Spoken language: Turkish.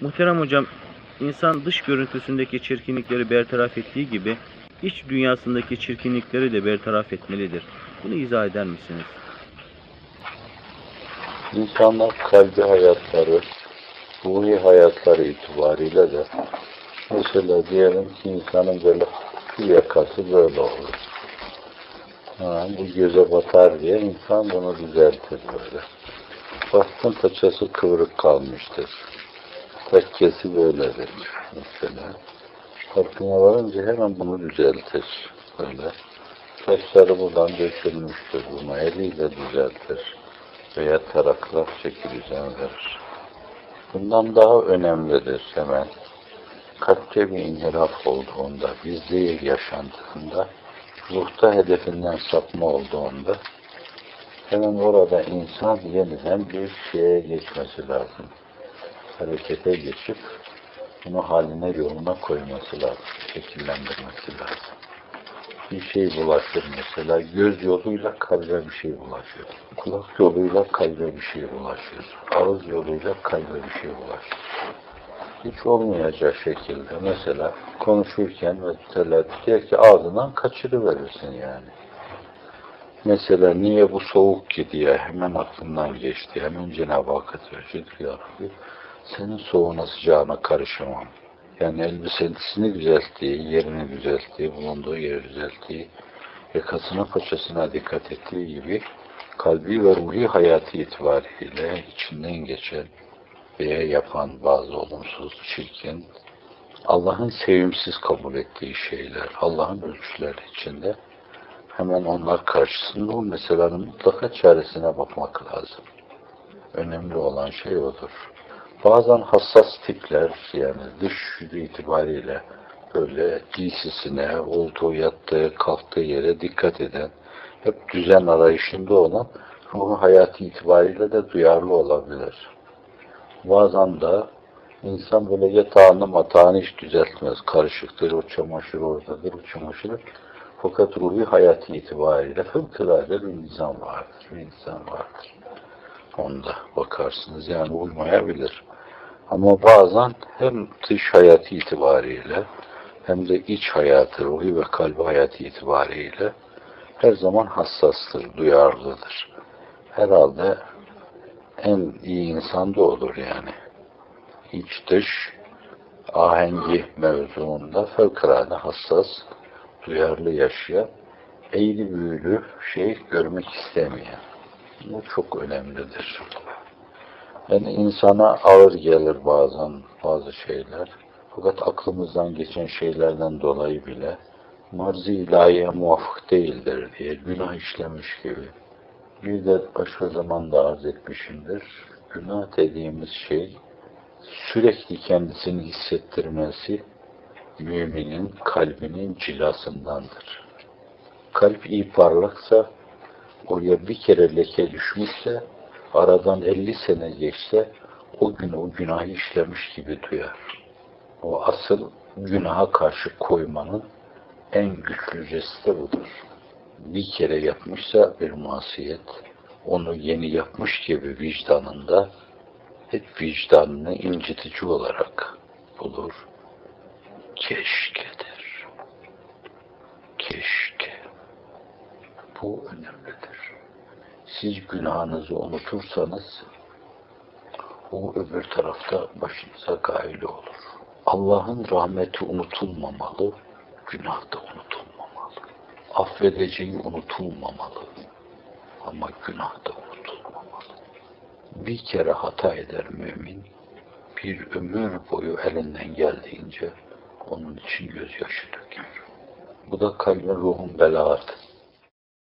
Muhterem hocam, insan dış görüntüsündeki çirkinlikleri bertaraf ettiği gibi iç dünyasındaki çirkinlikleri de bertaraf etmelidir. Bunu izah eder misiniz? İnsanlar kalbi hayatları, ruhi hayatları itibariyle de mesela diyelim ki insanın böyle şu yakası böyle olur. Ha, bu göze batar diye insan bunu düzeltir böyle. Bastın paçası kıvrık kalmıştır. Tekkesi böyledir mesela. Farkına varınca hemen bunu düzeltir. Böyle. Saçları buradan dökülmüştür bunu eliyle düzeltir. Veya tarakla çeki düzen verir. Bundan daha önemlidir hemen. Kalpte bir inhiraf olduğunda, bizliği yaşandığında, ruhta hedefinden sapma olduğunda, hemen orada insan yeniden bir şeye geçmesi lazım. Harekete geçip bunu haline yoluna koyması lazım. Şekillendirmesi lazım. Bir şey bulaşır mesela. Göz yoluyla kalbe bir şey bulaşır. Kulak yoluyla kalbe bir şey bulaşır. Ağız yoluyla kalbe bir şey bulaşır. Hiç olmayacak şekilde mesela konuşurken mesela diyor ki ağzından kaçırıverirsin yani. Mesela niye bu soğuk ki diye hemen aklından geçti. Hemen Cenab-ı Hakk'a teşekkür. Senin soğuğuna sıcağına karışamam. Yani elbisesini düzelttiği, yerini düzelttiği, bulunduğu yeri düzelttiği, yakasına paçasına dikkat ettiği gibi kalbi ve ruhi hayatı itibariyle içinden geçen veya yapan bazı olumsuz, çirkin, Allah'ın sevimsiz kabul ettiği şeyler, Allah'ın ölçüleri içinde hemen onlar karşısında o meselenin mutlaka çaresine bakmak lazım. Önemli olan şey odur. Bazen hassas tipler yani dış itibariyle böyle giysisine, olduğu, yattığı, kalktığı yere dikkat eden, hep düzen arayışında olan ruhu hayatı itibariyle de duyarlı olabilir. Bazen de insan böyle yatağını matağını hiç düzeltmez. Karışıktır, o çamaşır oradadır, o çamaşır. Fakat ruhi hayatı itibariyle fevkalade bir insan vardır, bir insan vardır. Onda bakarsınız yani uymayabilir. Ama bazen hem dış hayatı itibariyle hem de iç hayatı, ruhi ve kalbi hayatı itibariyle her zaman hassastır, duyarlıdır. Herhalde en iyi insan da olur yani. İç dış ahengi mevzuunda fevkalade hassas, duyarlı yaşayan, eğri büğrü şey görmek istemeyen. Bu çok önemlidir. Yani insana ağır gelir bazen bazı şeyler. Fakat aklımızdan geçen şeylerden dolayı bile marzi ilahiye muvafık değildir diye günah işlemiş gibi. Bir de başka zamanda arz etmişimdir. Günah dediğimiz şey sürekli kendisini hissettirmesi müminin kalbinin cilasındandır. Kalp iyi parlaksa oraya bir kere leke düşmüşse aradan 50 sene geçse o gün o günahı işlemiş gibi duyar. O asıl günaha karşı koymanın en güçlü jesti budur. Bir kere yapmışsa bir masiyet, onu yeni yapmış gibi vicdanında hep vicdanını incitici olarak bulur. Keşkedir. Keşke. Bu önemlidir. Siz günahınızı unutursanız o öbür tarafta başınıza gaile olur. Allah'ın rahmeti unutulmamalı, günah da unutulmamalı. Affedeceği unutulmamalı ama günah da unutulmamalı. Bir kere hata eder mümin, bir ömür boyu elinden geldiğince onun için gözyaşı döker. Bu da kalbin ruhun belaatı.